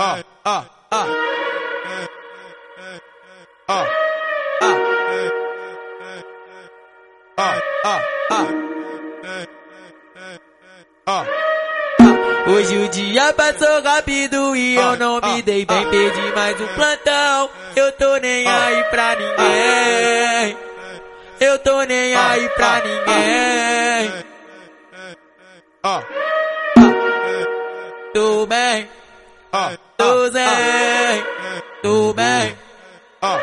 ah, ah, ah. Ah, ah. Ah, ah, ah. Ah. Hoje o dia passou rápido e eu não me dei bem, perdi mais um plantão. Eu tô nem aí pra ninguém. Eu tô nem aí pra ninguém. Ah, Tô bem, ah, tô zen, tô bem, ah.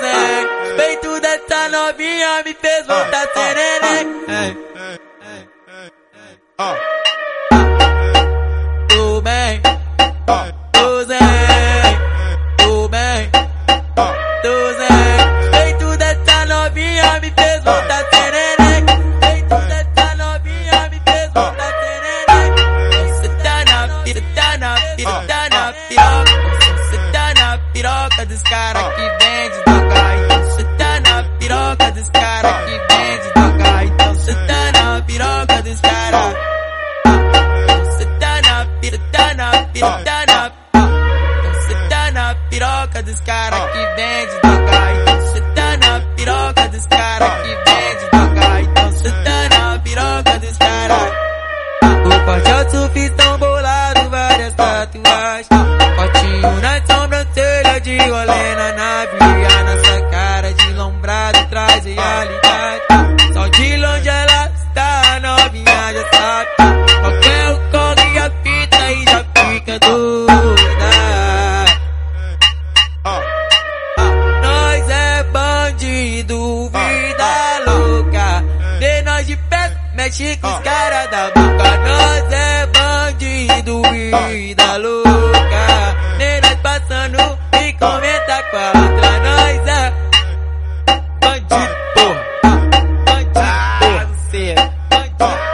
zen. Peito dessa novinha me fez voltar serene. Piroca dos cara que vende droga. Então cê tá na piroca dos cara que vende droga. Então cê tá na piroca dos cara. Cê tá na pira, tá na pira, na Então cê tá na piroca dos cara que vende droga. Então cê tá na piroca dos. Então cê tá na piroca dos cara. O forte é o surfistão Qualquer colinha fita e já fica doida. Oh. Ah, nós é bandido, vida louca. De nós ah, ah, de pé, mexe com os cara da boca. Nós é bandido, vida louca. De nós passando e comenta com a outra. Nós é bandido. Bandido, bandido.